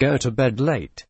Go to bed late.